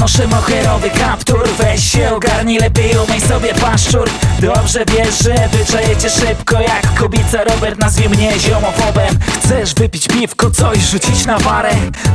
noszę moherowy kaptur. Weź się ogarnij, lepiej umyj sobie paszczur. Dobrze wiesz, że wyczajecie szybko jak kobica Robert Nazwie mnie ziomofobem. Chcesz wypić piwko, coś rzucić na warę?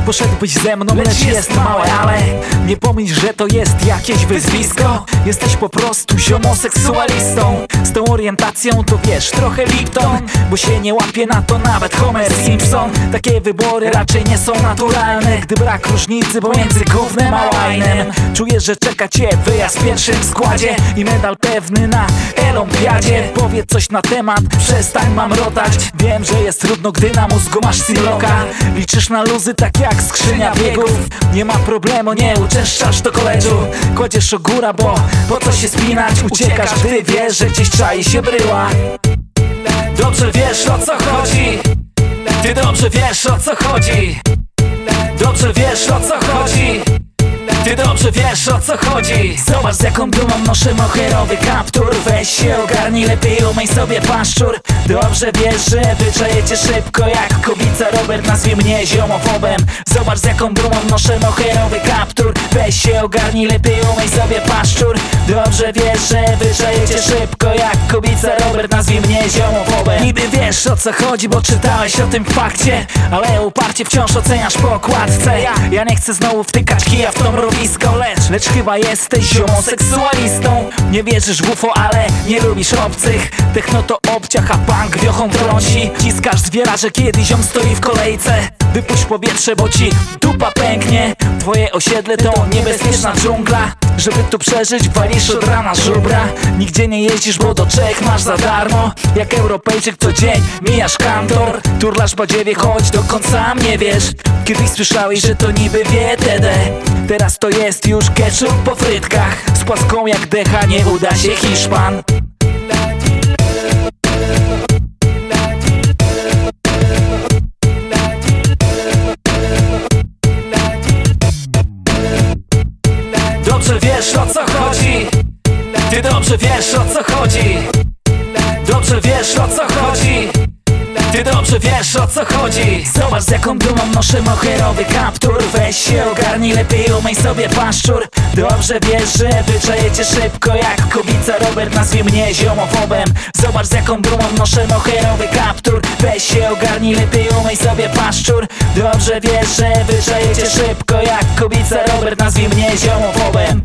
Poszedłbyś ze mną, lecz jest małe ale. Nie pomyśl, że to jest jakieś wyzwisko. Jesteś po prostu ziomoseksualistą. Z tą orientacją to wiesz, trochę Lipton. Bo się nie łapie na to nawet Homer Simpson. Takie wybory raczej nie są naturalne Gdy brak różnicy pomiędzy gównem a łajnem Czujesz, że czeka cię wyjazd w pierwszym składzie I medal pewny na Elompiadzie. Powiedz coś na temat, przestań mam rotać Wiem, że jest trudno, gdy na mózgu masz simloka Liczysz na luzy tak jak skrzynia biegów. Nie ma problemu, nie uczęszczasz do koledżu Kładziesz o góra, bo po co się spinać? Uciekasz, gdy wiesz, że gdzieś czai się bryła. Dobrze wiesz o co chodzi. Ty dobrze wiesz o co chodzi. Dobrze wiesz o co chodzi ty dobrze wiesz o co chodzi. Zobacz z jaką dumą noszę moherowy kaptur. Weź się ogarnij, lepiej umyj sobie paszczur. Dobrze wiesz, że wyczajecie szybko jak kobica Robert. Nazwie mnie ziomofobem. Zobacz z jaką dumą noszę moherowy kaptur. Weź się ogarnij, lepiej umyj sobie paszczur Dobrze wiesz, że wyczajecie szybko jak kobica Robert Nazwie mnie ziomofobem. Niby wiesz o co chodzi, bo czytałeś o tym fakcie Ale uparcie wciąż oceniasz po okładce. Ja nie chcę znowu wtykać kija w tą mrowisko Lecz, lecz chyba jesteś homoseksualistą. Nie wierzysz w UFO, ale nie lubisz obcych. Techno to obciach, a punk wiochą trąci. Ciskasz zwiera, że kiedyś ziom stoi w kolejce. Wypuść powietrze, bo ci dupa pęknie. Twoje osiedle to niebezpieczna dżungla żeby tu przeżyć walisz od rana żubra. Nigdzie nie jeździsz, bo do Czech masz za darmo. Jak Europejczyk co dzień mijasz kantor. Turlasz badziewie, choć do końca nie wiesz. Kiedyś słyszałeś, że to niby WTD Teraz to jest już ketchup po frytkach. Z płaską jak decha nie uda się Hiszpan wiesz o co chodzi. Ty dobrze wiesz o co chodzi. Dobrze wiesz o co chodzi. Ty dobrze wiesz o co chodzi. Zobacz z jaką dumą noszę moherowy kaptur. Weź się ogarnij, lepiej umyj sobie paszczur. Dobrze wiesz, że wyczajecie szybko jak kobica Robert Nazwie mnie ziomofobem. Zobacz z jaką dumą noszę moherowy kaptur. Weź się ogarnij, lepiej umyj sobie paszczur. Dobrze wiesz, że wyczajecie szybko jak kobica Robert Nazwie mnie ziomofobem